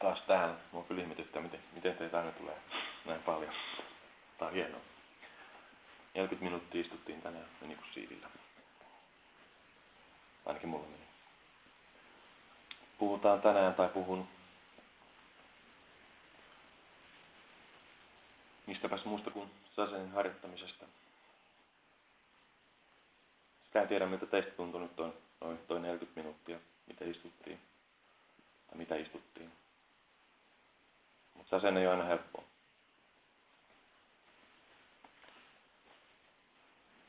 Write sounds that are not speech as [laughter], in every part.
taas täällä. Mua kyllä ihmetyttää, miten, miten teitä aina tulee näin paljon. Tää on hienoa. 40 minuuttia istuttiin tänään, meni kuin siivillä. Ainakin mulla meni. Puhutaan tänään tai puhun mistäpäs muusta kuin sasen harjoittamisesta. Sitä en tiedä, miltä teistä tuntui nyt toi, noin toi 40 minuuttia, mitä istuttiin. Tai mitä istuttiin. Mutta sasen ei ole aina helppoa.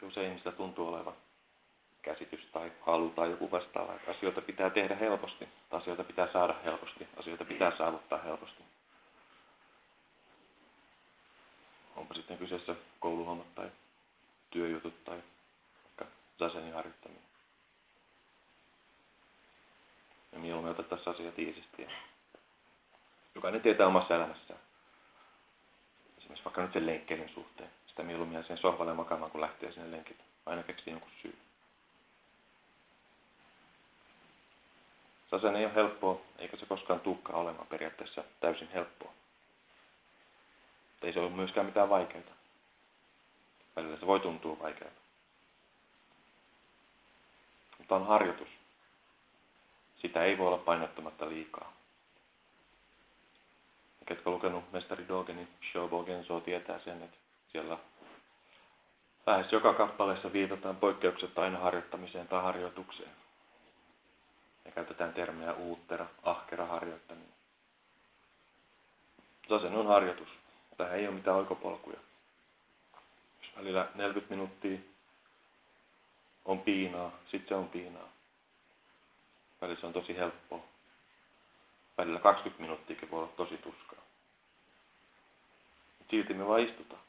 Usein ihmistä tuntuu olevan käsitys tai halu tai joku vastaava, että asioita pitää tehdä helposti, asioita pitää saada helposti, asioita pitää saavuttaa helposti. Onpa sitten kyseessä kouluhommat tai työjutut tai vaikka sasenin harjoittaminen. Ja mieluummin otettaisiin asiat tiisisti. Jokainen tietää omassa elämässään. Esimerkiksi vaikka nyt sen lenkkeilyn suhteen. Sitä mieluummin sen sohvalle makaamaan, kun lähtee sinne lenkille. Aina keksii jonkun syy. Sasen ei ole helppoa, eikä se koskaan tukkaa olemaan periaatteessa täysin helppoa. Mutta ei se ole myöskään mitään vaikeaa. Välillä se voi tuntua vaikealta. Mutta on harjoitus. Sitä ei voi olla painottamatta liikaa. Ketkä lukenut mestari Dogenin Shobo Genso tietää sen, että siellä lähes joka kappaleessa viitataan poikkeuksetta aina harjoittamiseen tai harjoitukseen. Ja käytetään termiä uuttera, ahkera harjoittaminen. Sasen on harjoitus. Tähän ei ole mitään oikopolkuja. Jos välillä 40 minuuttia on piinaa, sitten se on piinaa. Välillä se on tosi helppoa. Välillä 20 minuuttiakin voi olla tosi tuskaa. Silti me vaan istutaan.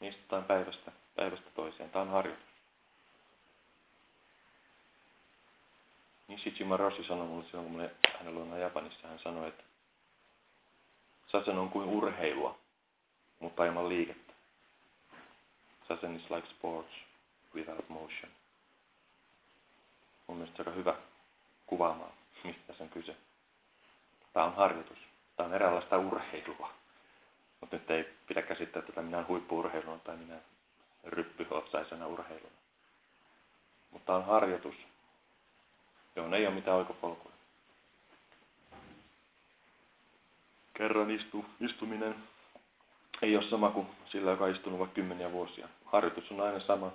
Me istutaan päivästä, päivästä toiseen. Tämä on harjoitus. Nishijima Roshi sanoi mulle silloin, kun hänellä on Japanissa, hän sanoi, että Sasen on kuin urheilua, mutta ilman liikettä. Sasen is like sports without motion. Mun mielestä aika hyvä kuvaamaan, mistä on kyse. Tämä on harjoitus. Tämä on eräänlaista urheilua. Mutta nyt ei pidä käsittää tätä minä huippuurheiluna tai minä ryppyotsaisena urheiluna. Mutta on harjoitus, johon ei ole mitään oikopolkuja. Kerran istu, istuminen ei ole sama kuin sillä, joka on istunut vaikka kymmeniä vuosia. Harjoitus on aina sama.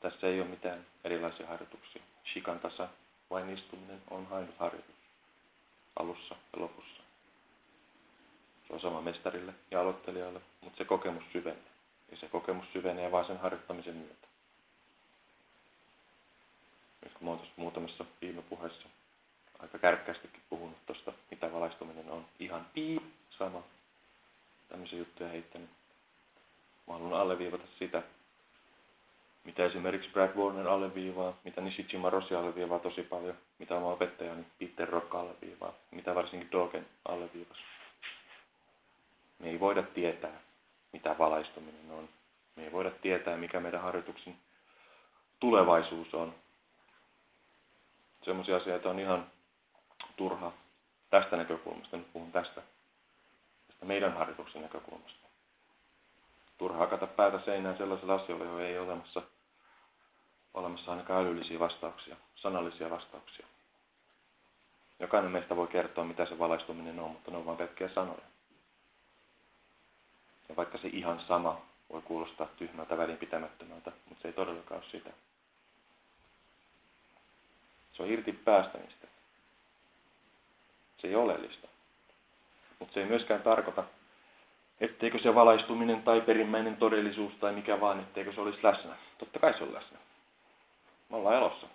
Tässä ei ole mitään erilaisia harjoituksia. Shikan tasa, vain istuminen on ainut harjoitus. Alussa ja lopussa. Se on sama mestarille ja aloittelijalle, mutta se kokemus syvenee. Ja se kokemus syvenee vain sen harjoittamisen myötä. Nyt kun muutamassa viime puheessa aika kärkkäästikin puhunut tuosta, mitä valaistuminen on. Ihan piip, sama. Tämmöisiä juttuja heittänyt. Mä haluan alleviivata sitä, mitä esimerkiksi Brad Warner alleviivaa, mitä Nishijima Rossi alleviivaa tosi paljon, mitä oma opettajani Peter Rock alleviivaa, mitä varsinkin Dogen alleviivasi. Me ei voida tietää, mitä valaistuminen on. Me ei voida tietää, mikä meidän harjoituksen tulevaisuus on. Sellaisia asioita on ihan turha tästä näkökulmasta, nyt puhun tästä, tästä meidän harjoituksen näkökulmasta. Turha hakata päätä seinään sellaisilla asioilla, joilla ei ole olemassa, olemassa ainakaan älyllisiä vastauksia, sanallisia vastauksia. Jokainen meistä voi kertoa, mitä se valaistuminen on, mutta ne on vain pelkkiä sanoja. Ja vaikka se ihan sama voi kuulostaa tyhmältä, välinpitämättömältä, mutta se ei todellakaan ole sitä. Se on irti päästämistä. Se ei ole oleellista. Mutta se ei myöskään tarkoita, etteikö se valaistuminen tai perimmäinen todellisuus tai mikä vaan, etteikö se olisi läsnä. Totta kai se on läsnä. Me ollaan elossa.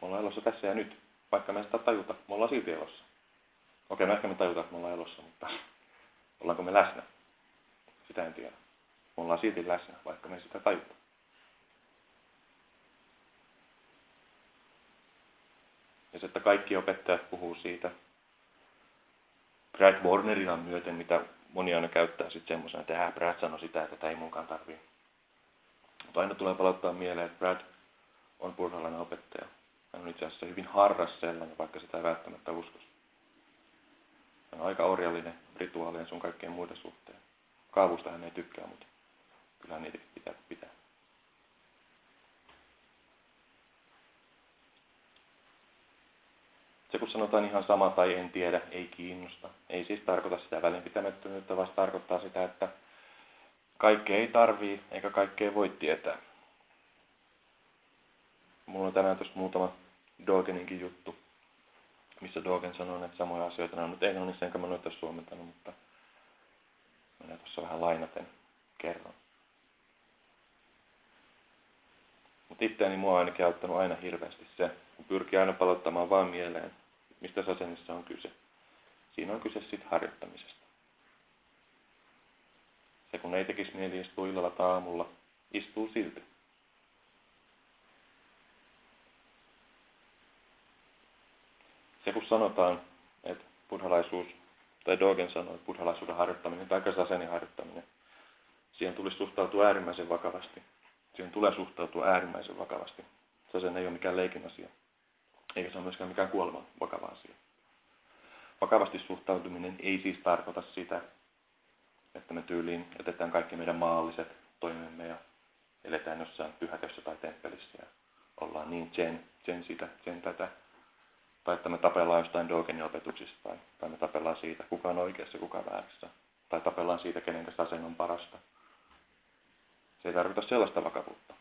Me ollaan elossa tässä ja nyt. Vaikka me sitä tajuta, me ollaan silti elossa. Okei, me ehkä me tajuta, että me ollaan elossa, mutta ollaanko me läsnä? Sitä en tiedä. Me ollaan silti läsnä, vaikka me sitä tajuta. Ja se, että kaikki opettajat puhuu siitä Brad Warnerina myöten, mitä moni aina käyttää sitten semmoisena, että äh, Brad sanoi sitä, että tämä ei munkaan tarvii. Mutta aina tulee palauttaa mieleen, että Brad on purhalainen opettaja. Hän on itse asiassa hyvin harras sellainen, vaikka sitä ei välttämättä uskoisi. Hän on aika orjallinen rituaalien sun kaikkien muiden suhteen. Kaavusta hän ei tykkää, mutta kyllä niitä pitää pitää. Se kun sanotaan ihan sama tai en tiedä, ei kiinnosta. Ei siis tarkoita sitä välinpitämättömyyttä, vaan tarkoittaa sitä, että kaikkea ei tarvii eikä kaikkea voi tietää. Mulla on tänään tuossa muutama Dogeninkin juttu, missä Dogen sanoo näitä samoja asioita. Nämä on nyt englannissa, enkä mä noita suomentanut, mutta minä tuossa vähän lainaten kerron. Mutta itseäni mua on ainakin auttanut aina hirveästi se, kun pyrkii aina palauttamaan vaan mieleen, mistä sasenissa on kyse. Siinä on kyse siitä harjoittamisesta. Se kun ei tekisi mieli istua illalla tai aamulla, istuu silti. Se kun sanotaan, että buddhalaisuus, tai Dogen sanoi, että buddhalaisuuden harjoittaminen tai sasenin harjoittaminen, siihen tulisi suhtautua äärimmäisen vakavasti. Siihen tulee suhtautua äärimmäisen vakavasti. Sasen ei ole mikään leikin asia. Eikä se ole myöskään mikään kuoleman vakava asia. Vakavasti suhtautuminen ei siis tarkoita sitä, että me tyyliin jätetään kaikki meidän maalliset toimemme ja eletään jossain pyhäkössä tai temppelissä ja ollaan niin sen, sen sitä, sen tätä. Tai että me tapellaan jostain Dogenin opetuksista tai, tai me tapellaan siitä, kuka on oikeassa, kuka väärässä. Tai tapellaan siitä, kenen kanssa on parasta. Se ei tarkoita sellaista vakavuutta.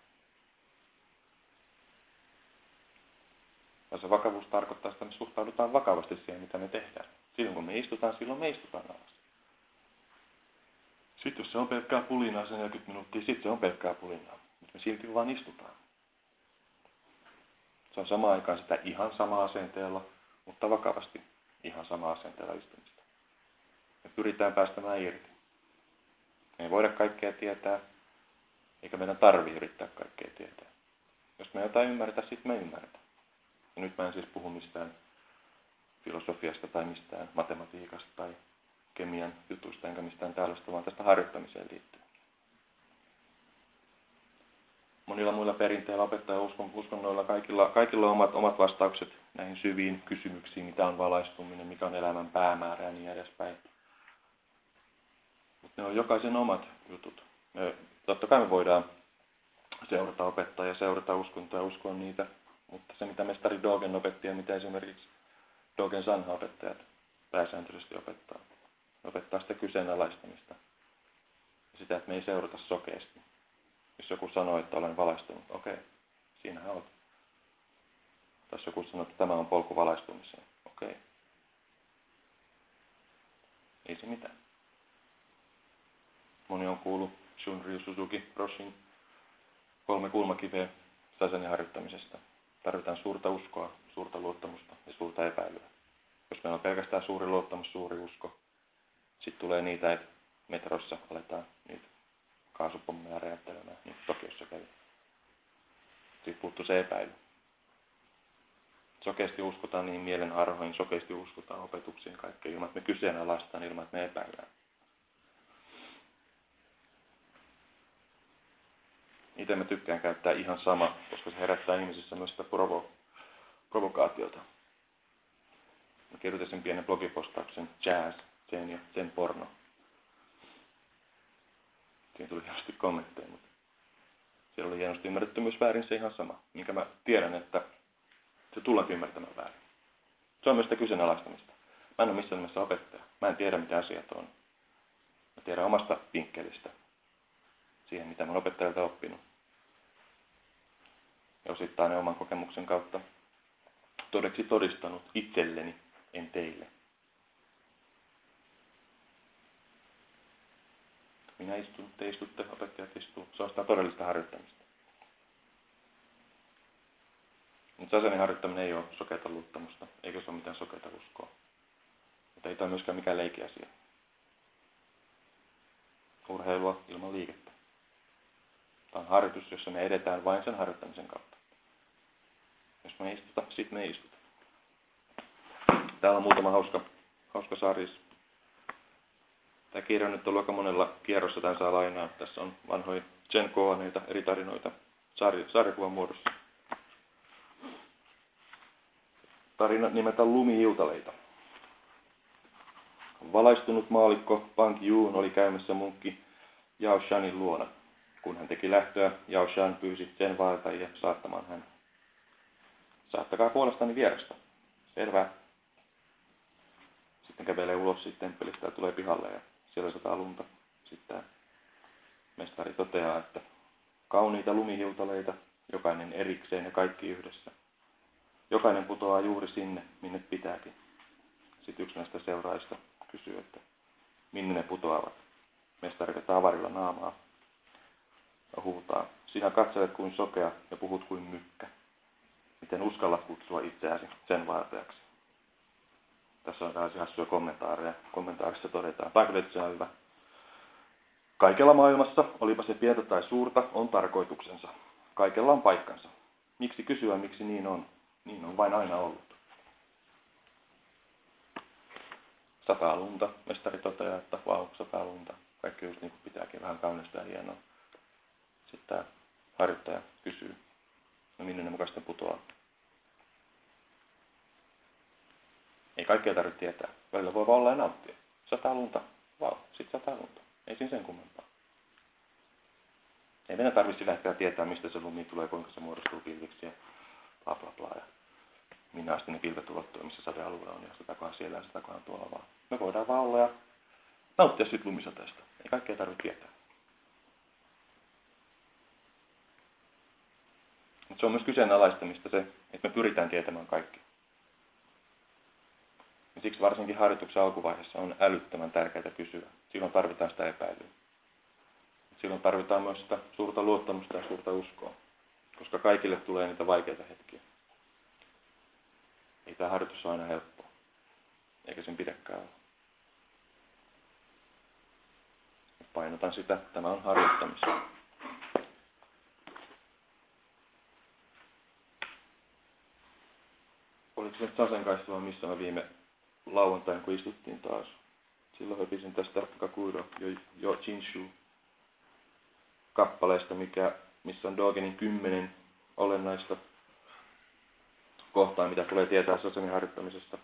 Vaan se vakavuus tarkoittaa, että me suhtaudutaan vakavasti siihen, mitä me tehdään. Silloin kun me istutaan, silloin me istutaan alas. Sitten jos se on pelkkää pulinaa sen 40 minuuttia, sitten se on pelkkää pulinaa. Mutta me silti vaan istutaan. Se on samaan aikaan sitä ihan samaa asenteella, mutta vakavasti ihan sama asenteella istumista. Me pyritään päästämään irti. Me ei voida kaikkea tietää, eikä meidän tarvi yrittää kaikkea tietää. Jos me jotain ymmärretä, sitten me ymmärretään. Ja nyt mä en siis puhu mistään filosofiasta tai mistään matematiikasta tai kemian jutusta enkä mistään tällaista, vaan tästä harjoittamiseen liittyen. Monilla muilla perinteillä opettaja uskon, uskonnoilla kaikilla, kaikilla on omat, omat vastaukset näihin syviin kysymyksiin, mitä on valaistuminen, mikä on elämän päämäärä ja niin edespäin. Mutta ne on jokaisen omat jutut. Me, totta kai me voidaan seurata opettajia, seurata uskontoa ja uskoa niitä, mutta se mitä mestari Dogen opetti ja mitä esimerkiksi Dogen sanha-opettajat pääsääntöisesti opettaa, opettaa sitä kyseenalaistamista. Sitä, että me ei seurata sokeasti. Jos joku sanoo, että olen valaistunut, okei, okay, siinähän olet. Tai jos joku sanoo, että tämä on polku valaistumiseen, okei. Okay. Ei se mitään. Moni on kuullut Shunryu Suzuki Roshin kolme kulmakiveä sasenin harjoittamisesta. Tarvitaan suurta uskoa, suurta luottamusta ja suurta epäilyä. Jos meillä on pelkästään suuri luottamus, suuri usko, sitten tulee niitä, että metrossa aletaan niitä kaasupommeja räjäyttelemään, niin Tokiossa kävi. Sitten puuttuu se epäily. Sokeasti uskotaan niin mielen arhoihin, sokeasti uskotaan opetuksiin kaikkeen ilman, että me kyseenalaistaan ilman, että me epäillään. Itse mä tykkään käyttää ihan sama, koska se herättää ihmisissä myös sitä provo- provokaatiota. Mä kirjoitin pienen blogipostauksen jazz, sen ja sen porno. Siinä tuli hienosti kommentteja, mutta siellä oli hienosti ymmärretty myös väärin se ihan sama, minkä mä tiedän, että se tullaan ymmärtämään väärin. Se on myös sitä kyseenalaistamista. Mä en ole missään nimessä opettaja. Mä en tiedä, mitä asiat on. Mä tiedän omasta vinkkelistä siihen, mitä mä olen opettajalta oppinut. Ja osittain ne oman kokemuksen kautta todeksi todistanut itselleni, en teille. Minä istun, te istutte, opettajat istuu. Se on sitä todellista harjoittamista. Mutta sasenin harjoittaminen ei ole sokeata luottamusta, eikä se ole mitään sokeata uskoa. Mutta ei tämä myöskään mikään leikiasia. Urheilua ilman liikettä. Tämä on harjoitus, jossa me edetään vain sen harjoittamisen kautta. Jos me istuta, sitten me istuta. Täällä on muutama hauska, hauska sarjis. Tämä kirja on nyt ollut aika monella kierrossa, tämän saa lainaa. Tässä on vanhoja Jen Koaneita, eri tarinoita sarj sarjakuvan muodossa. tarina nimeltä Lumihiutaleita. Valaistunut maalikko Pang Yuun oli käymässä munkki Yao Shanin luona. Kun hän teki lähtöä, Yao Shan pyysi sen vaeltajia saattamaan hän. Saattakaa puolestani vierestä. Selvä. Sitten kävelee ulos sitten temppelistä ja tulee pihalle ja siellä sataa lunta. Sitten mestari toteaa, että kauniita lumihiutaleita, jokainen erikseen ja kaikki yhdessä. Jokainen putoaa juuri sinne, minne pitääkin. Sitten yksi näistä seuraajista kysyy, että minne ne putoavat. Mestari vetää avarilla naamaa ja huutaa. Sinä katselet kuin sokea ja puhut kuin mykkä. Miten uskalla kutsua itseäsi sen vaartajaksi? Tässä on tällaisia hassuja kommentaareja. Kommentaarissa todetaan, että on hyvä. Kaikella maailmassa, olipa se pientä tai suurta, on tarkoituksensa. Kaikella on paikkansa. Miksi kysyä, miksi niin on? Niin on vain aina ollut. Sataa lunta. Mestari toteaa, että vau, sataa lunta. Kaikki just niin kuin pitääkin, vähän kaunista ja hienoa. Sitten tämä harjoittaja kysyy, no minne ne mukaista putoaa. Ei kaikkea tarvitse tietää. Välillä voi vaan olla ja nauttia. Sataa lunta. Vau, sitten sataa lunta. Ei siinä sen kummempaa. Ei meidän tarvitse lähteä tietää, mistä se lumi tulee, kuinka se muodostuu pilviksi ja bla bla bla. Ja minä asti ne pilvet ulottuu, missä sadealue on ja satakohan siellä ja satakohan tuolla vaan. Me voidaan vaan olla ja nauttia siitä lumisateesta. Ei kaikkea tarvitse tietää. Mutta se on myös kyseenalaistamista se, että me pyritään tietämään kaikki. Siksi varsinkin harjoituksen alkuvaiheessa on älyttömän tärkeää kysyä. Silloin tarvitaan sitä epäilyä. Silloin tarvitaan myös sitä suurta luottamusta ja suurta uskoa, koska kaikille tulee niitä vaikeita hetkiä. Ei tämä harjoitus ole aina helppoa, eikä sen pidäkään olla. Painotan sitä, tämä on harjoittamista. Oliko se vai missä mä viime lauantain, kun istuttiin taas? Silloin höpisin tästä Kakuiro jo, jo Jinshu kappaleesta, mikä, missä on Dogenin kymmenen olennaista kohtaa, mitä tulee tietää Sasanin harjoittamisesta.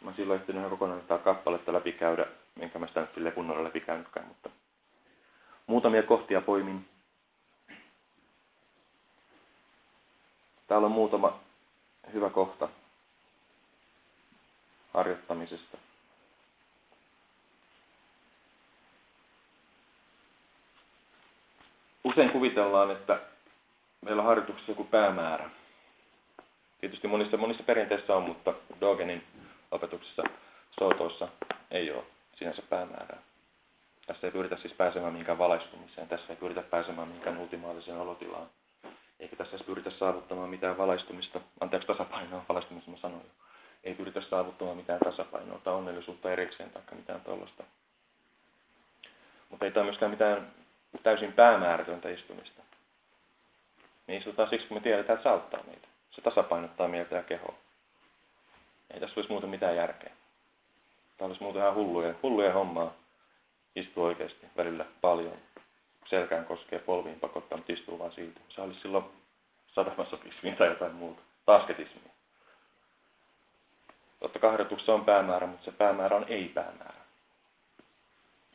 Mä silloin ehtinyt ihan kokonaan tätä kappaletta läpikäydä, enkä mä sitä nyt kunnolla läpikäynytkään, mutta muutamia kohtia poimin. Täällä on muutama hyvä kohta harjoittamisesta. Usein kuvitellaan, että meillä on harjoituksessa joku päämäärä. Tietysti monissa, monissa perinteissä on, mutta Dogenin opetuksessa Sotoissa ei ole sinänsä päämäärää. Tässä ei pyritä siis pääsemään mihinkään valaistumiseen, tässä ei pyritä pääsemään mihinkään ultimaaliseen olotilaan. Eikä tässä edes pyritä saavuttamaan mitään valaistumista, anteeksi tasapainoa, valaistumista mä sanoin jo. Ei pyritä saavuttamaan mitään tasapainoa tai onnellisuutta erikseen tai mitään tuollaista. Mutta ei tämä myöskään mitään täysin päämäärätöntä istumista. Me istutaan siksi, kun me tiedetään, että se auttaa meitä. Se tasapainottaa mieltä ja kehoa. Ei tässä olisi muuten mitään järkeä. Tämä olisi muuten ihan hulluja, hulluja hommaa. Istuu oikeasti välillä paljon. Selkään koskee polviin pakottaa, mutta istuu vaan siitä. Se olisi silloin sadamasokismiin tai jotain muuta. Tasketismiin. Totta kai on päämäärä, mutta se päämäärä on ei-päämäärä.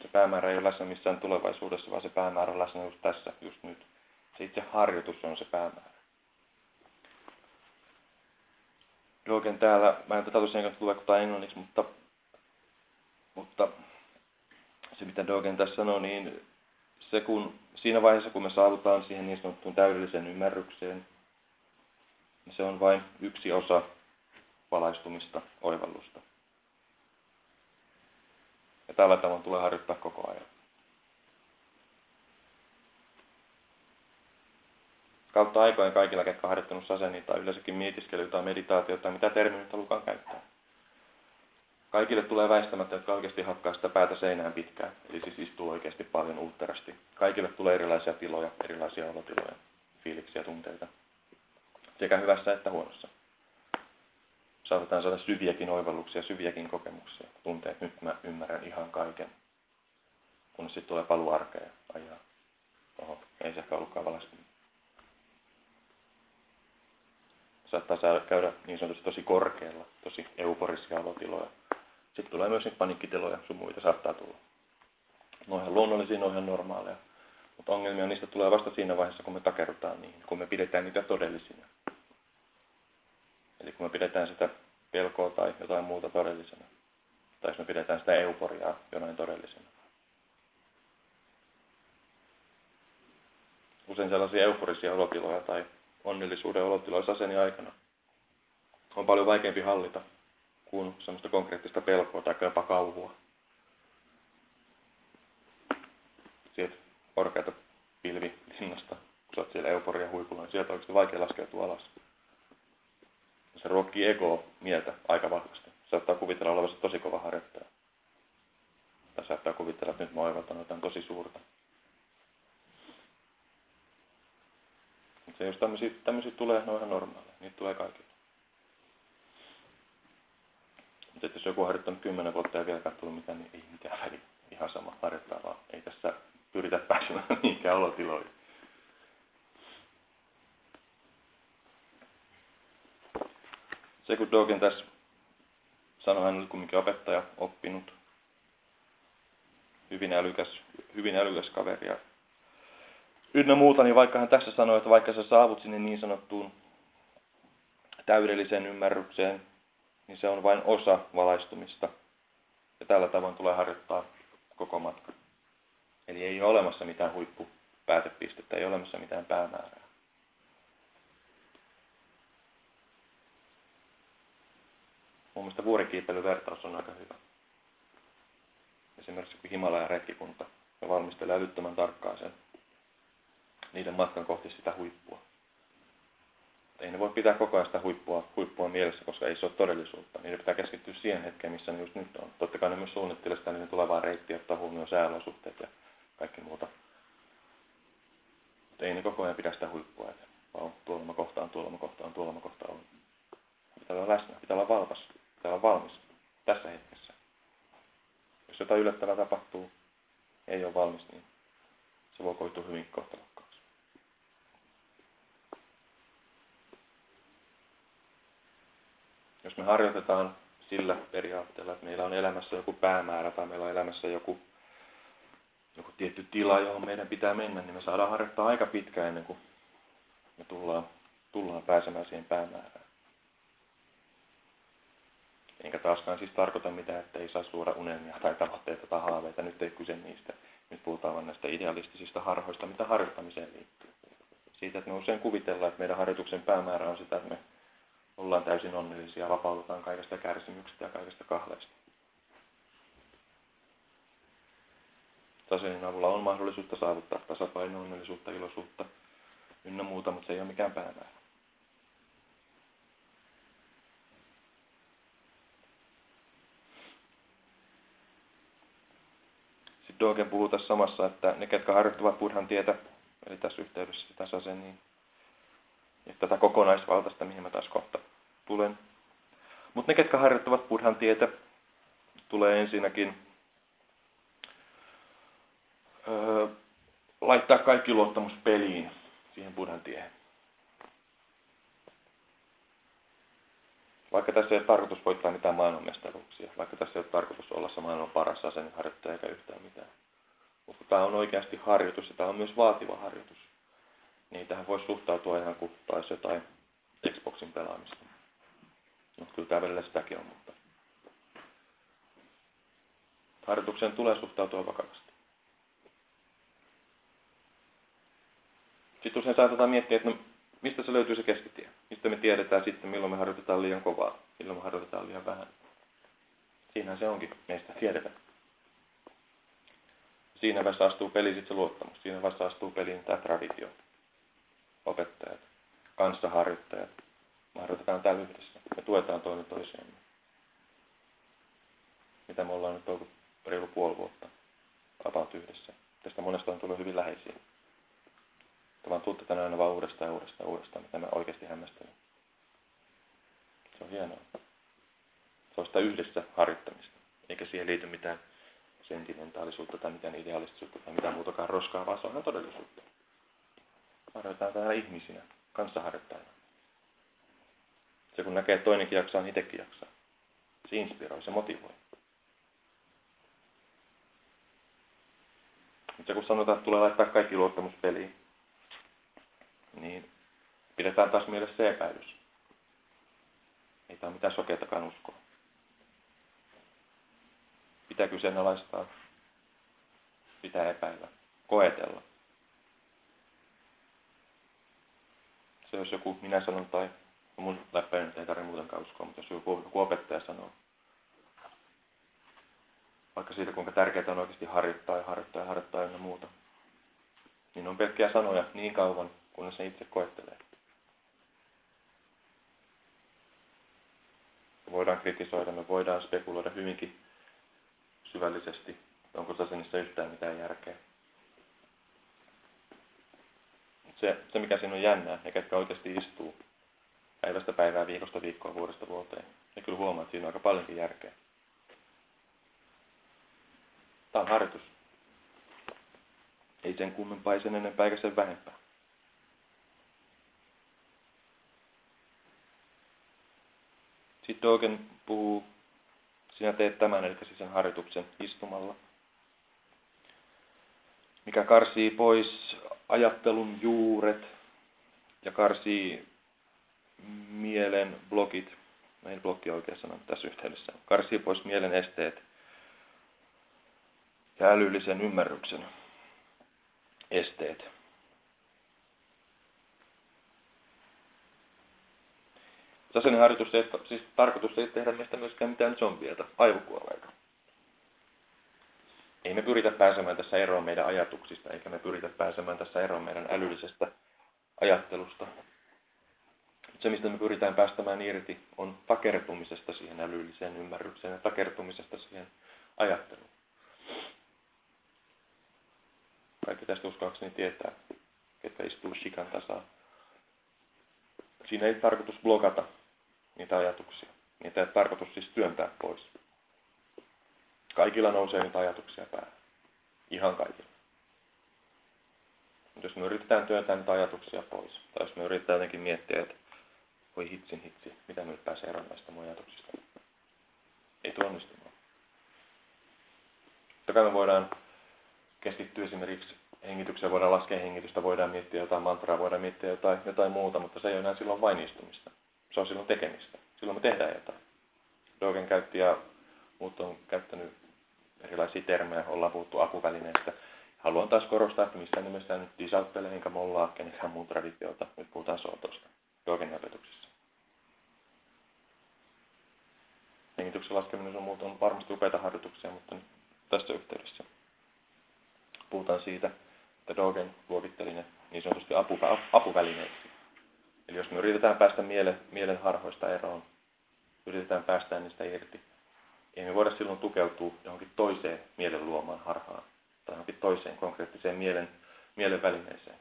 Se päämäärä ei ole läsnä missään tulevaisuudessa, vaan se päämäärä on läsnä just tässä, just nyt. Se itse harjoitus on se päämäärä. Dogen täällä, mä en tätä tosiaan tule englanniksi, mutta, mutta se mitä Dogen tässä sanoo, niin se kun, siinä vaiheessa kun me saavutaan siihen niin sanottuun täydelliseen ymmärrykseen, niin se on vain yksi osa valaistumista, oivallusta. Ja tällä tavalla tulee harjoittaa koko ajan. Kautta aikojen kaikilla, ketkä on harjoittanut saseni tai yleensäkin mietiskelyä tai meditaatiota mitä termiä nyt halukaan käyttää. Kaikille tulee väistämättä, jotka oikeasti hakkaa sitä päätä seinään pitkään, eli siis istuu oikeasti paljon uutterasti. Kaikille tulee erilaisia tiloja, erilaisia olotiloja, fiiliksiä, tunteita, sekä hyvässä että huonossa saatetaan saada syviäkin oivalluksia, syviäkin kokemuksia. Tuntee, että nyt mä ymmärrän ihan kaiken. Kun sitten tulee paluu arkeen ajaa. Oho, ei se ehkä ollutkaan valaistunut. saattaa käydä niin sanotusti tosi korkealla, tosi euforisia olotiloja. Sitten tulee myös niitä panikkitiloja, sun muita saattaa tulla. Ne on ihan luonnollisia, ne on ihan normaaleja. Mutta ongelmia niistä tulee vasta siinä vaiheessa, kun me takerrutaan niihin, kun me pidetään niitä todellisina. Eli kun me pidetään sitä pelkoa tai jotain muuta todellisena. Tai jos me pidetään sitä euforiaa jonain todellisena. Usein sellaisia euforisia olotiloja tai onnellisuuden olotiloja aseni aikana on paljon vaikeampi hallita kuin semmoista konkreettista pelkoa tai jopa kauhua. Sieltä korkeata pilvilinnasta, kun oot siellä euforia huipulla, niin sieltä on oikeasti vaikea laskeutua alas. Se ruokkii ego mieltä aika vahvasti. Saattaa kuvitella olevansa tosi kova harjoittaja. Tai saattaa kuvitella, että nyt mä oivaltanut jotain tosi suurta. Mutta jos tämmöisiä, tämmöisiä tulee, ne on ihan normaaleja. Niitä tulee kaikille. Mutta jos joku on harjoittanut kymmenen vuotta ja vieläkään tullut mitään, niin ei mitään väliä. Ihan sama harjoittaa vaan. Ei tässä pyritä pääsemään [laughs] mihinkään olotiloihin. Se kun Dogen tässä sanoi, hän oli kumminkin opettaja, oppinut, hyvin älykäs, hyvin älykäs kaveri ynnä muuta, niin vaikka hän tässä sanoi, että vaikka sä saavut sinne niin sanottuun täydelliseen ymmärrykseen, niin se on vain osa valaistumista. Ja tällä tavoin tulee harjoittaa koko matka. Eli ei ole olemassa mitään huippupäätepistettä, ei ole olemassa mitään päämäärää. Mun mielestä vuorikiipeilyvertaus on aika hyvä. Esimerkiksi kun Himalajan retkikunta ja valmistelee älyttömän tarkkaan sen niiden matkan kohti sitä huippua. Ei ne voi pitää koko ajan sitä huippua, huippua mielessä, koska ei se ole todellisuutta. Niiden pitää keskittyä siihen hetkeen, missä ne just nyt on. Totta kai ne myös suunnittelee sitä niiden tulevaa reittiä, ottaa huomioon sääolosuhteet ja kaikki muuta. Mutta ei ne koko ajan pidä sitä huippua, että vaan tuolla kohtaan, tuolla kohtaan, tuolla kohtaan. Pitää olla läsnä, pitää olla valpas, pitää olla valmis tässä hetkessä. Jos jotain yllättävää tapahtuu, ei ole valmis, niin se voi koitua hyvin kohtalokkaaksi. Jos me harjoitetaan sillä periaatteella, että meillä on elämässä joku päämäärä tai meillä on elämässä joku joku tietty tila, johon meidän pitää mennä, niin me saadaan harjoittaa aika pitkään ennen kuin me tullaan, tullaan pääsemään siihen päämäärään. Enkä taaskaan siis tarkoita mitään, että ei saa suora unelmia tai tavoitteita tai haaveita. Nyt ei kyse niistä. Nyt puhutaan vain näistä idealistisista harhoista, mitä harjoittamiseen liittyy. Siitä, että me usein kuvitellaan, että meidän harjoituksen päämäärä on sitä, että me ollaan täysin onnellisia, vapaudutaan kaikesta kärsimyksestä ja kaikesta kahleista. Tasenin avulla on mahdollisuutta saavuttaa tasapainoa, onnellisuutta, iloisuutta ynnä muuta, mutta se ei ole mikään päämäärä. Sitten Dogen puhuu tässä samassa, että ne, ketkä harjoittavat Buddhan tietä, eli tässä yhteydessä sase, niin ja tätä kokonaisvaltaista, mihin mä taas kohta tulen. Mutta ne, ketkä harjoittavat Buddhan tietä, tulee ensinnäkin öö, laittaa kaikki luottamus peliin siihen Buddhan tiehen. Vaikka tässä ei ole tarkoitus voittaa mitään maailmanmestaruuksia, vaikka tässä ei ole tarkoitus olla se maailman paras harjoittaja eikä yhtään mitään. Mutta tämä on oikeasti harjoitus ja tämä on myös vaativa harjoitus. Niin tähän voisi suhtautua ihan kuin taisi jotain Xboxin pelaamista. No, kyllä tämä välillä sitäkin on, mutta harjoitukseen tulee suhtautua vakavasti. Sitten usein saatetaan miettiä, että no, mistä se löytyy se keskitie? Mistä me tiedetään sitten, milloin me harjoitetaan liian kovaa, milloin me harjoitetaan liian vähän. Siinähän se onkin, meistä tiedetään. Siinä vaiheessa astuu peliin sitten se luottamus. Siinä vaiheessa astuu peliin tämä traditio. Opettajat, kanssaharjoittajat. Me harjoitetaan täällä yhdessä. Me tuetaan toinen toisiamme. Mitä me ollaan nyt ollut reilu puoli vuotta about yhdessä. Tästä monesta on tullut hyvin läheisiä. Te vaan tuutte tänään aina vaan uudestaan ja uudestaan ja uudestaan, mitä mä oikeasti hämmästelen. Se on hienoa. Se on sitä yhdessä harjoittamista. Eikä siihen liity mitään sentimentaalisuutta tai mitään idealistisuutta tai mitään muutakaan roskaa, vaan se on todellisuutta. Harjoitetaan täällä ihmisinä, kanssaharjoittajina. Se kun näkee, että toinenkin jaksaa, niin itsekin jaksaa. Se inspiroi, se motivoi. Mutta kun sanotaan, että tulee laittaa kaikki luottamuspeliin, niin pidetään taas mielessä se epäilys. Ei tämä mitään sokeatakaan uskoa. Pitää kyseenalaistaa. Pitää epäillä. Koetella. Se jos joku minä sanon tai mun läppäin ei tarvitse muutenkaan uskoa, mutta jos joku, joku opettaja sanoo, vaikka siitä kuinka tärkeää on oikeasti harjoittaa ja harjoittaa ja harjoittaa ja muuta, niin on pelkkiä sanoja niin kauan, kunnes se itse koettelee. Voidaan kritisoida, me voidaan spekuloida hyvinkin syvällisesti, onko niissä yhtään mitään järkeä. Se, se, mikä siinä on jännää, ja ketkä oikeasti istuu päivästä päivää, viikosta viikkoa, vuodesta vuoteen, ne kyllä huomaa, että siinä on aika paljonkin järkeä. Tämä on harjoitus. Ei sen kummempaa, ei sen enempää eikä sen vähempää. Sitten Dogen puhuu, sinä teet tämän, eli siis sen harjoituksen istumalla, mikä karsii pois ajattelun juuret ja karsii mielen blokit, ei blokki oikein sanon tässä yhteydessä, karsii pois mielen esteet ja älyllisen ymmärryksen esteet. Tasainen harjoitus ei, siis tarkoitus ei tehdä meistä myöskään mitään zombieta, aivokuolleita. Ei me pyritä pääsemään tässä eroon meidän ajatuksista, eikä me pyritä pääsemään tässä eroon meidän älyllisestä ajattelusta. Se, mistä me pyritään päästämään irti, on takertumisesta siihen älylliseen ymmärrykseen ja takertumisesta siihen ajatteluun. Kaikki tästä uskoakseni tietää, ketkä istuu shikan tasaa. Siinä ei tarkoitus blokata niitä ajatuksia. Niitä ei tarkoitus siis työntää pois. Kaikilla nousee niitä ajatuksia päähän. Ihan kaikilla. Mutta jos me yritetään työntää niitä ajatuksia pois, tai jos me yritetään jotenkin miettiä, että voi hitsin hitsi, mitä me pääsee eroon näistä mun ajatuksista. Ei tule onnistumaan. Toki me voidaan keskittyä esimerkiksi hengitykseen, voidaan laskea hengitystä, voidaan miettiä jotain mantraa, voidaan miettiä jotain, jotain muuta, mutta se ei ole enää silloin vain istumista. Se on silloin tekemistä. Silloin me tehdään jotain. Dogen käytti ja muut on käyttänyt erilaisia termejä, ollaan puhuttu apuvälineistä. Haluan taas korostaa, että missään nimessä nyt disauttele enkä mollaa kenenkään muun traditiota. Nyt puhutaan sootosta Dogen opetuksessa. Hengityksen laskeminen on muuta on varmasti upeita harjoituksia, mutta tässä yhteydessä puhutaan siitä, että Dogen luokitteli ne niin sanotusti apuvälineiksi. Eli jos me yritetään päästä mielen, mielen harhoista eroon, yritetään päästä niistä irti, ei me voida silloin tukeutua johonkin toiseen mielen luomaan harhaan tai johonkin toiseen konkreettiseen mielen, mielen välineeseen.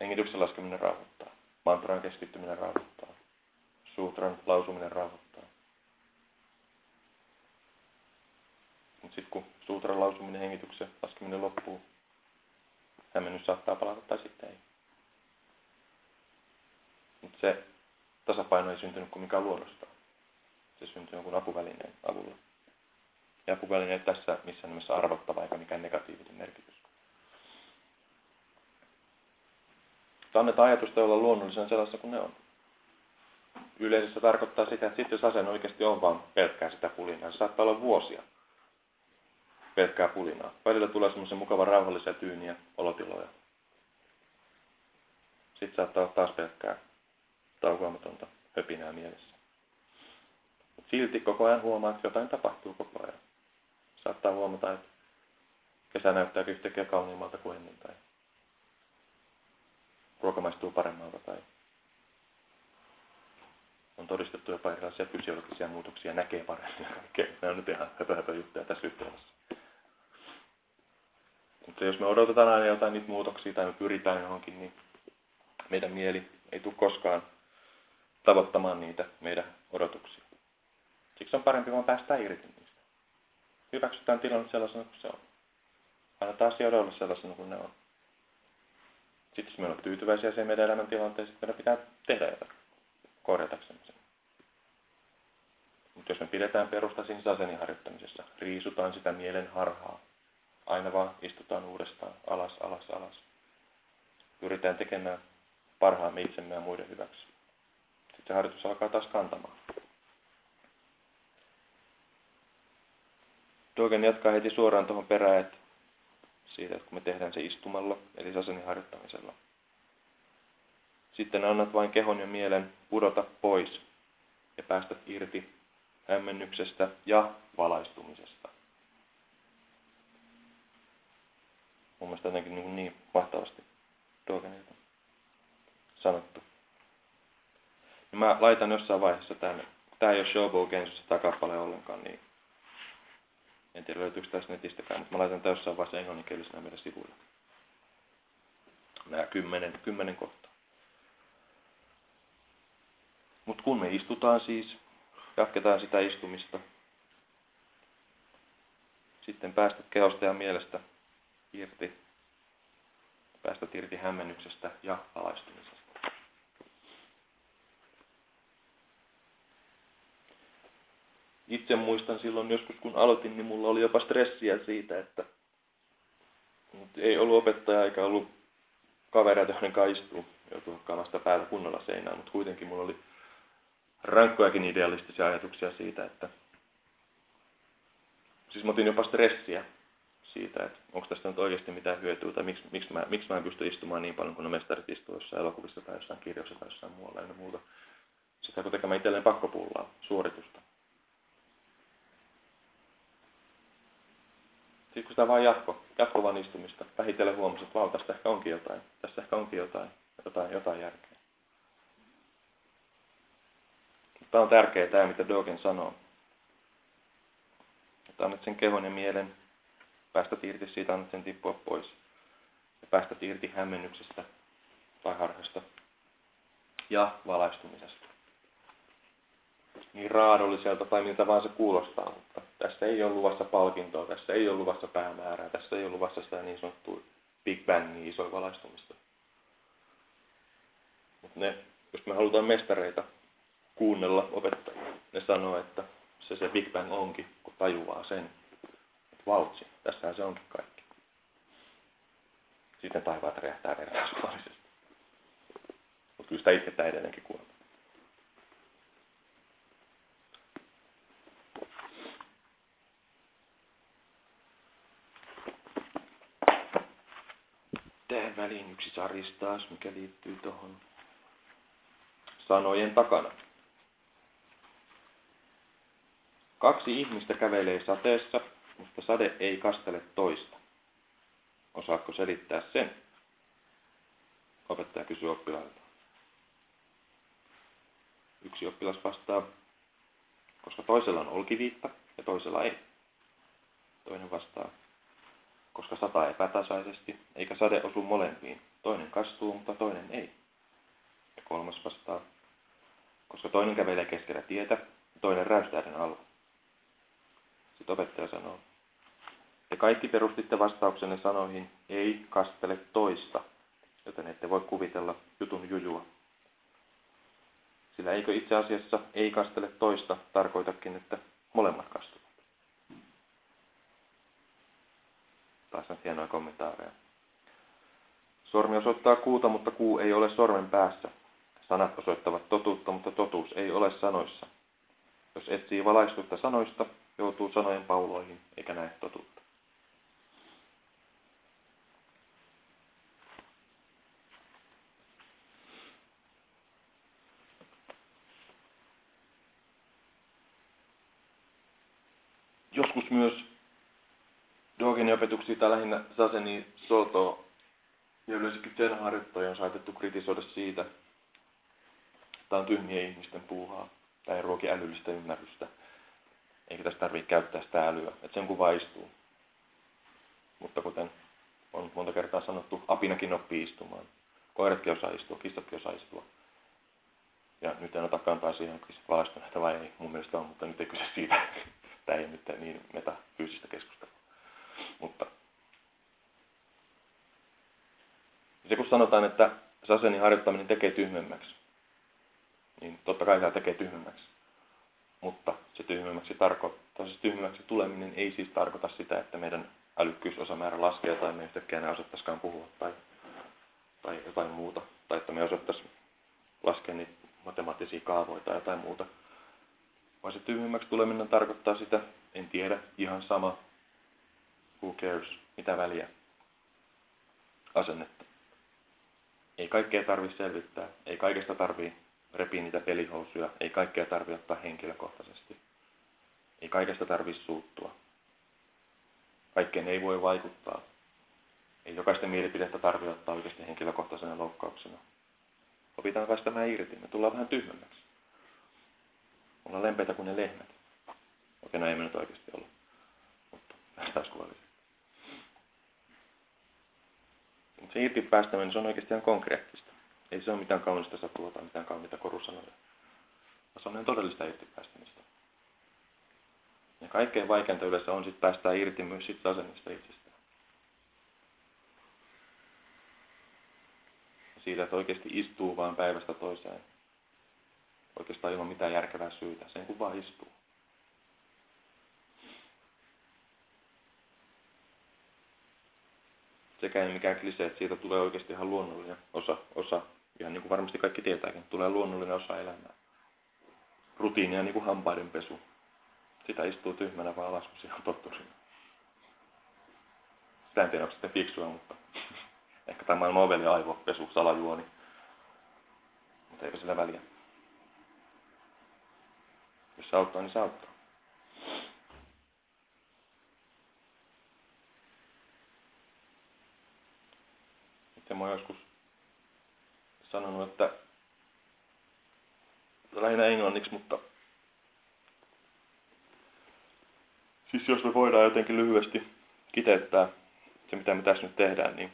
Hengityksen laskeminen rauhoittaa. Mantran keskittyminen rauhoittaa. Sutran lausuminen rauhoittaa. Mutta sitten kun sutran lausuminen, hengityksen laskeminen loppuu, hämmennys saattaa palata tai sitten ei. Mutta se tasapaino ei syntynyt kuin mikä luonnostaan. Se syntyi jonkun apuvälineen avulla. Ja apuvälineet tässä missä nimessä arvottava eikä mikään negatiivinen merkitys. Annetaan ajatusta olla luonnollisen sellaisessa kuin ne on. Yleisessä tarkoittaa sitä, että sitten jos asenne oikeasti on vaan pelkkää sitä pulinaa, se saattaa olla vuosia pelkkää pulinaa. Välillä tulee semmoisen mukavan rauhallisia tyyniä olotiloja. Sitten saattaa olla taas pelkkää taukoamatonta höpinää mielessä. Silti koko ajan huomaa, että jotain tapahtuu koko ajan. Saattaa huomata, että kesä näyttää yhtäkkiä kauniimmalta kuin ennen tai ruoka maistuu paremmalta tai on todistettu jopa erilaisia fysiologisia muutoksia, näkee paremmin ja kaikkea. Nämä on nyt ihan höpö, höpö juttuja tässä yhteydessä. Mutta jos me odotetaan aina jotain niitä muutoksia tai me pyritään johonkin, niin meidän mieli ei tule koskaan tavoittamaan niitä meidän odotuksia. Siksi on parempi vaan päästä irti niistä. Hyväksytään tilanne sellaisena kuin se on. Annetaan asioiden olla sellaisena kuin ne on. Sitten jos me ollaan tyytyväisiä siihen meidän elämäntilanteeseen, meidän pitää tehdä jotain. korjataksemme sen. Mutta jos me pidetään perusta siinä sasenin harjoittamisessa, riisutaan sitä mielen harhaa, aina vaan istutaan uudestaan alas, alas, alas. Pyritään tekemään parhaamme itsemme ja muiden hyväksi. Sitten se harjoitus alkaa taas kantamaan. Dogen jatkaa heti suoraan tuohon perään, että siitä, että kun me tehdään se istumalla, eli sasenin harjoittamisella. Sitten annat vain kehon ja mielen pudota pois ja päästät irti hämmennyksestä ja valaistumisesta. Mun mielestä jotenkin niin, niin mahtavasti Dogenilta sanottu. Ja mä laitan jossain vaiheessa tänne, tämä ei ole Showbow Gensussa tämä kappale ollenkaan, niin en tiedä löytyykö tästä netistäkään, mutta mä laitan tämän jossain vaiheessa englanninkielisenä meidän sivuille. Nämä kymmenen, kymmenen kohtaa. Mutta kun me istutaan siis, jatketaan sitä istumista, sitten päästä kehosta ja mielestä irti, päästä irti hämmennyksestä ja alaistumisesta. Itse muistan silloin joskus, kun aloitin, niin mulla oli jopa stressiä siitä, että ei ollut opettaja eikä ollut kavereita, joiden kanssa istuu, joutuu hakkaamaan sitä päällä kunnolla seinään, mutta kuitenkin mulla oli rankkojakin idealistisia ajatuksia siitä, että siis mä otin jopa stressiä siitä, että onko tästä nyt oikeasti mitään hyötyä, tai miksi, miksi, mä, miksi mä en pysty istumaan niin paljon kuin ne mestarit istuu jossain elokuvissa tai jossain kirjoissa tai jossain muualla ja muuta. Sitä kun tekemään itselleen pakkopullaa, suoritusta. Sitten kun sitä vaan jatko, jatkuvan istumista, vähitellen huomasi, että vau, tästä ehkä onkin jotain, tässä ehkä onkin jotain, jotain, jotain järkeä. Tämä on tärkeää tämä, mitä Dogen sanoo. Että annat sen kehon ja mielen, päästä irti siitä, annat sen tippua pois. Ja päästä irti hämmennyksestä tai harhasta ja valaistumisesta. Niin raadolliselta tai miltä vaan se kuulostaa, mutta tässä ei ole luvassa palkintoa, tässä ei ole luvassa päämäärää, tässä ei ole luvassa sitä niin sanottua Big Bangin isoa valaistumista. Mutta ne, jos me halutaan mestareita, kuunnella opettajia. Ne sanoo, että se se Big Bang onkin, kun tajuaa sen. Vautsi, tässähän se onkin kaikki. Sitten taivaat räjähtää vertaisuudellisesti. Mutta kyllä sitä itse edelleenkin kuunnella. Tähän väliin yksi saristas, mikä liittyy tuohon sanojen takana. Kaksi ihmistä kävelee sateessa, mutta sade ei kastele toista. Osaatko selittää sen? Opettaja kysyy oppilailta. Yksi oppilas vastaa, koska toisella on olkiviitta ja toisella ei. Toinen vastaa, koska sataa epätasaisesti, eikä sade osu molempiin. Toinen kastuu, mutta toinen ei. Ja kolmas vastaa, koska toinen kävelee keskellä tietä toinen räystäiden alla. Sitten opettaja sanoo, te kaikki perustitte vastauksenne sanoihin, ei kastele toista, joten ette voi kuvitella jutun jujua. Sillä eikö itse asiassa ei kastele toista tarkoitakin, että molemmat kastuvat. On hienoja kommentaareja. Sormi osoittaa kuuta, mutta kuu ei ole sormen päässä. Sanat osoittavat totuutta, mutta totuus ei ole sanoissa. Jos etsii valaistusta sanoista, joutuu sanojen pauloihin eikä näe totuutta. Joskus myös Dogenin opetuksia tai lähinnä Saseni Soto ja yleensäkin sen harjoittajia on saatettu kritisoida siitä, Tämä on tyhmien ihmisten puuhaa. Tämä ei ruoki älyllistä ymmärrystä. Eikä tästä tarvitse käyttää sitä älyä. Että sen kuva istuu. Mutta kuten on monta kertaa sanottu, apinakin oppii istumaan. Koiratkin osaa istua, kissatkin osaa istua. Ja nyt en ota kantaa siihen, onko kissat valaistuneita vai ei. Mun mielestä on, mutta nyt ei kyse siitä. [laughs] Tämä ei ole nyt niin metafyysistä keskustelua. Mutta se kun sanotaan, että sasenin harjoittaminen tekee tyhmemmäksi, niin totta kai tämä tekee tyhmemmäksi. Mutta se tyhmemmäksi, tarkoittaa, se tyhmemmäksi tuleminen ei siis tarkoita sitä, että meidän älykkyysosamäärä laskee tai me yhtäkkiä enää osattaisikaan puhua tai, tai jotain muuta. Tai että me osattaisiin laskea niitä matemaattisia kaavoja tai jotain muuta. Vaan se tyhmemmäksi tuleminen tarkoittaa sitä, en tiedä, ihan sama, who cares, mitä väliä, asennetta. Ei kaikkea tarvitse selvittää, ei kaikesta tarvitse repiä niitä pelihousuja, ei kaikkea tarvitse ottaa henkilökohtaisesti. Ei kaikesta tarvitse suuttua. Kaikkeen ei voi vaikuttaa. Ei jokaista mielipidettä tarvitse ottaa oikeasti henkilökohtaisena loukkauksena. Opitaan päästämään irti, me tullaan vähän tyhmemmäksi. Ollaan lempeitä kuin ne lehmät. Okei, no ei me nyt oikeasti olla. Mutta kuvallisesti. Se irti päästäminen se on oikeasti ihan konkreettista. Ei se ole mitään kaunista satua tai mitään kauniita korusanoja. Se on ihan todellista irti päästämistä. Ja kaikkein vaikeinta yleensä on sitten päästää irti myös siitä asennista itsestään. Ja siitä, että oikeasti istuu vaan päivästä toiseen. Oikeastaan ilman mitään järkevää syytä. Sen kun vaan istuu. Sekä ei mikään klisee, että siitä tulee oikeasti ihan luonnollinen osa, osa ihan niin kuin varmasti kaikki tietääkin, tulee luonnollinen osa elämää. Rutiinia niin kuin hampaiden pesu. Sitä istuu tyhmänä vaan alas, kun siihen on tottunut. Sitä en tiedä, onko sitten fiksua, mutta [laughs] ehkä tämä on noveli aivopesu, salajuoni. Mutta eipä sillä väliä. Jos se auttaa, niin se auttaa. Sitten mä oon joskus sanonut, että lähinnä englanniksi, mutta siis jos me voidaan jotenkin lyhyesti kiteyttää se, mitä me tässä nyt tehdään, niin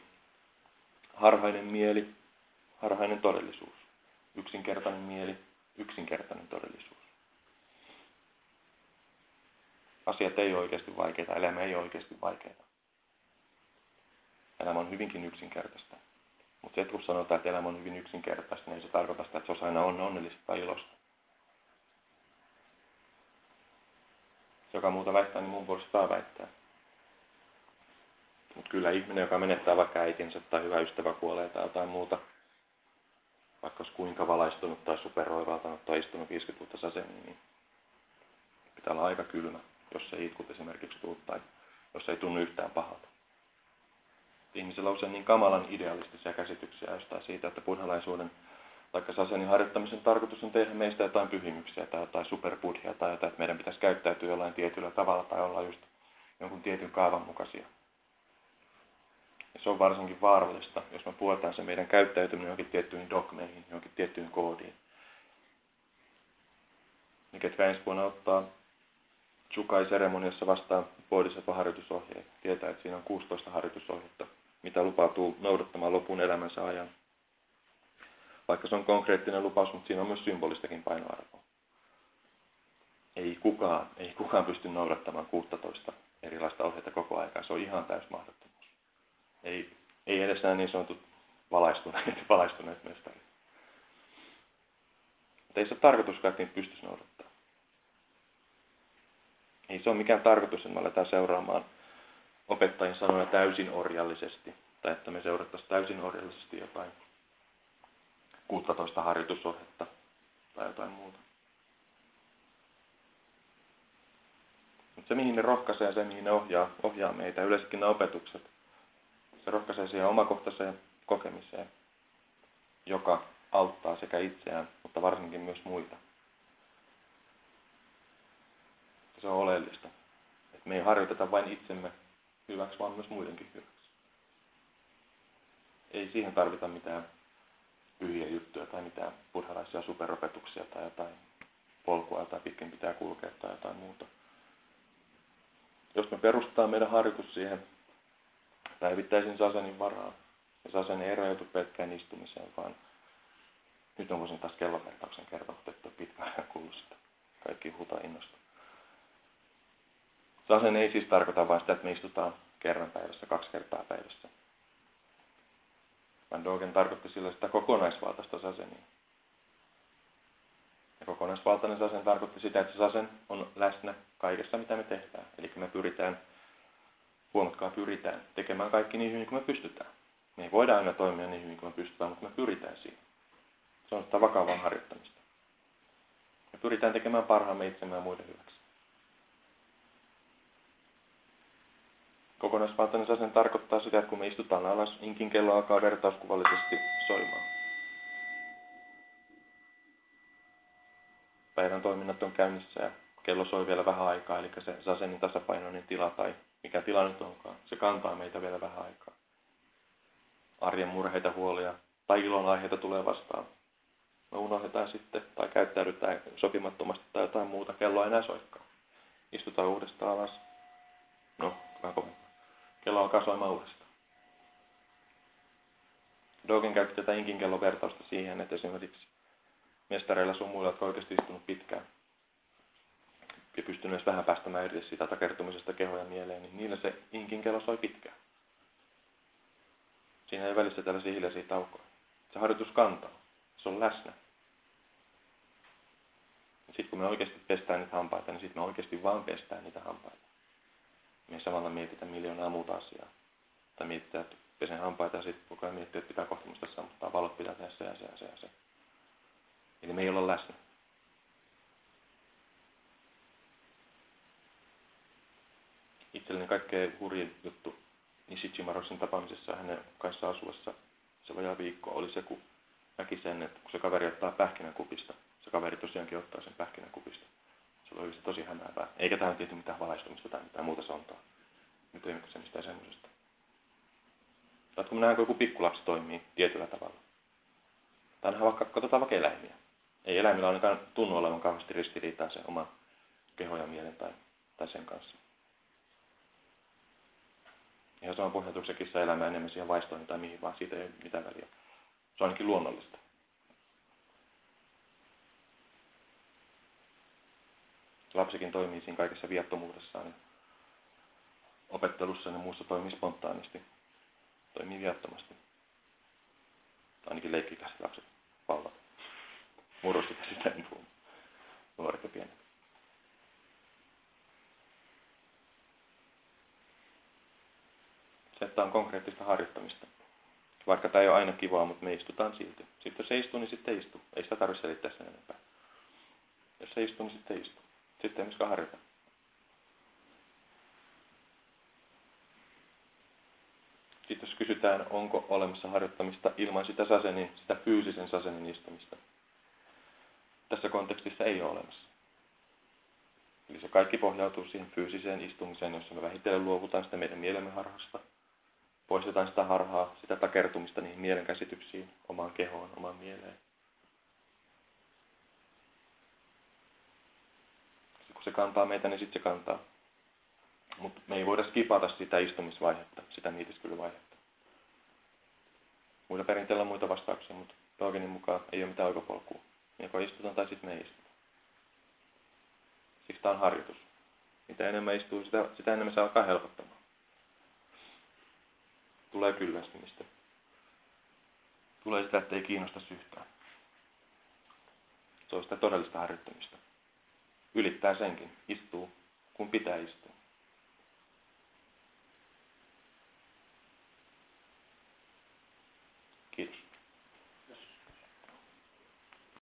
harhainen mieli, harhainen todellisuus. Yksinkertainen mieli, yksinkertainen todellisuus. Asiat ei ole oikeasti vaikeita, elämä ei ole oikeasti vaikeita. Elämä on hyvinkin yksinkertaista. Mutta se, kun sanotaan, että elämä on hyvin yksinkertaista, niin ei se tarkoita sitä, että se olisi aina on onnellista tai ilosta. Joka muuta väittää, niin mun puolesta saa väittää. Mutta kyllä ihminen, joka menettää vaikka äitinsä tai hyvä ystävä kuolee tai jotain muuta, vaikka olisi kuinka valaistunut tai superoivaltanut tai istunut 50 vuotta saseniin, niin pitää olla aika kylmä, jos ei itkut esimerkiksi tuu tai jos ei tunnu yhtään pahalta ihmisillä on usein niin kamalan idealistisia käsityksiä jostain siitä, että buddhalaisuuden vaikka sasenin harjoittamisen tarkoitus on tehdä meistä jotain pyhimyksiä tai jotain superbudhia tai jotain, että meidän pitäisi käyttäytyä jollain tietyllä tavalla tai olla just jonkun tietyn kaavan mukaisia. Ja se on varsinkin vaarallista, jos me puhutaan se meidän käyttäytyminen johonkin tiettyihin dogmeihin, johonkin tiettyyn koodiin. Ensi vuonna ottaa Chukai-seremoniassa vastaan Bodhisattva-harjoitusohjeet, tietää, että siinä on 16 harjoitusohjetta, mitä lupautuu noudattamaan lopun elämänsä ajan. Vaikka se on konkreettinen lupaus, mutta siinä on myös symbolistakin painoarvoa. Ei kukaan, ei kukaan pysty noudattamaan 16 erilaista ohjeita koko aikaa. Se on ihan täys mahdottomuus. Ei, ei edes nämä niin sanotut valaistuneet, [laughs] valaistuneet mestarit. Mutta ei se ole tarkoituskaan, että niitä pystyisi noudattamaan. Ei se ole mikään tarkoitus, että me aletaan seuraamaan opettajien sanoja täysin orjallisesti, tai että me seurattaisiin täysin orjallisesti jotain 16 harjoitusohjetta tai jotain muuta. Mutta se, mihin ne rohkaisee ja se, mihin ne ohjaa, ohjaa meitä, yleensäkin ne opetukset, se rohkaisee siihen omakohtaiseen kokemiseen, joka auttaa sekä itseään, mutta varsinkin myös muita. Se on oleellista. Että me ei harjoiteta vain itsemme hyväksi, vaan myös muidenkin hyväksi. Ei siihen tarvita mitään pyhiä juttuja tai mitään buddhalaisia superopetuksia tai jotain polkua tai pitkin pitää kulkea tai jotain muuta. Jos me perustetaan meidän harjoitus siihen päivittäisin sasenin varaan, ja saseni ei rajoitu pelkkään istumiseen, vaan nyt on voisin taas kellovertauksen kertoa, että pitkään kuullut sitä. Kaikki huutaa innosta. Sasen ei siis tarkoita vain sitä, että me istutaan kerran päivässä, kaksi kertaa päivässä. Van Dogen tarkoitti sillä sitä kokonaisvaltaista sasenia. Ja kokonaisvaltainen sasen tarkoitti sitä, että se sasen on läsnä kaikessa, mitä me tehdään. Eli me pyritään, huomatkaa pyritään, tekemään kaikki niin hyvin kuin me pystytään. Me ei voida aina toimia niin hyvin kuin me pystytään, mutta me pyritään siihen. Se on sitä vakavaa harjoittamista. Me pyritään tekemään parhaamme itsemme ja muiden hyväksi. Kokonaisvaltainen sasen tarkoittaa sitä, että kun me istutaan alas, inkin kello alkaa vertauskuvallisesti soimaan. Päivän toiminnat on käynnissä ja kello soi vielä vähän aikaa, eli se sasenin tasapainoinen tila tai mikä tila nyt onkaan, se kantaa meitä vielä vähän aikaa. Arjen murheita, huolia tai ilon aiheita tulee vastaan. Me unohdetaan sitten tai käyttäydytään sopimattomasti tai jotain muuta, kello ei enää soikkaa. Istutaan uudestaan alas. No, vähän kovempaa. Kello alkaa soimaan uudestaan. Dogen käytti tätä inkin kellon vertausta siihen, että esimerkiksi mestareilla sun muilla, jotka oikeasti istunut pitkään ja pystynyt vähän päästämään irti siitä takertumisesta kehoja mieleen, niin niillä se inkin kello soi pitkään. Siinä ei välissä tällaisia hiljaisia taukoja. Se harjoitus kantaa. Se on läsnä. Sitten kun me oikeasti pestään niitä hampaita, niin sitten me oikeasti vaan pestään niitä hampaita. Me samalla mietitä miljoonaa muuta asiaa. Tai mietitään, että pesen hampaita ja sitten koko ajan miettii, että pitää kohta musta sammuttaa, valot pitää tehdä se ja se ja se ja se. Eli me ei olla läsnä. Itselleni kaikkein hurjin juttu Nishichimarosin tapaamisessa ja hänen kanssa asuessa se vajaa viikko oli se, kun näki sen, että kun se kaveri ottaa pähkinän kupista, se kaveri tosiaankin ottaa sen pähkinän kupista. Se oli tosi hämäävää. Eikä tähän tietty mitään valaistumista tai mitään muuta sontaa. Nyt ei se mistään semmoisesta. Tai kun nähdään, kun joku pikkulapsi toimii tietyllä tavalla. Tai vaikka, katsotaan vaikka eläimiä. Ei eläimillä ainakaan tunnu olevan kauheasti ristiriitaa se oma keho ja mielen tai, tai sen kanssa. Ihan sama pohjautuuko se kissa elämään enemmän siihen vaistoihin tai mihin vaan, siitä ei ole mitään väliä. Se on ainakin luonnollista. Lapsikin toimii siinä kaikessa viattomuudessaan ja opettelussa ja muussa toimii spontaanisti. Toimii viattomasti. Ainakin leikkikäiset lapset, vauvat. Murrosikäiset en puhu. Nuoret ja pienet. Se, että on konkreettista harjoittamista. Vaikka tämä ei ole aina kivaa, mutta me istutaan silti. Sitten jos se istuu, niin sitten istuu. Ei sitä tarvitse selittää sen enempää. Jos se istuu, niin sitten istuu. Sitten ei harjoita. Sitten jos kysytään, onko olemassa harjoittamista ilman sitä sasenin, sitä fyysisen sasenin istumista. Tässä kontekstissa ei ole olemassa. Eli se kaikki pohjautuu siihen fyysiseen istumiseen, jossa me vähitellen luovutaan sitä meidän mielemme harhasta. Poistetaan sitä harhaa, sitä takertumista niihin mielenkäsityksiin, omaan kehoon, omaan mieleen. kun se kantaa meitä, niin sitten se kantaa. Mutta me ei voida skipata sitä istumisvaihetta, sitä mietiskelyvaihetta. Muilla perinteillä on muita vastauksia, mutta Dogenin mukaan ei ole mitään oikopolkua. Joko istutaan tai sitten me ei istuta. Siksi tämä on harjoitus. Mitä enemmän istuu, sitä, sitä enemmän se alkaa helpottamaan. Tulee kyllästymistä. Tulee sitä, että ei kiinnosta yhtään. Se on sitä todellista harjoittamista ylittää senkin, istuu kun pitää istua.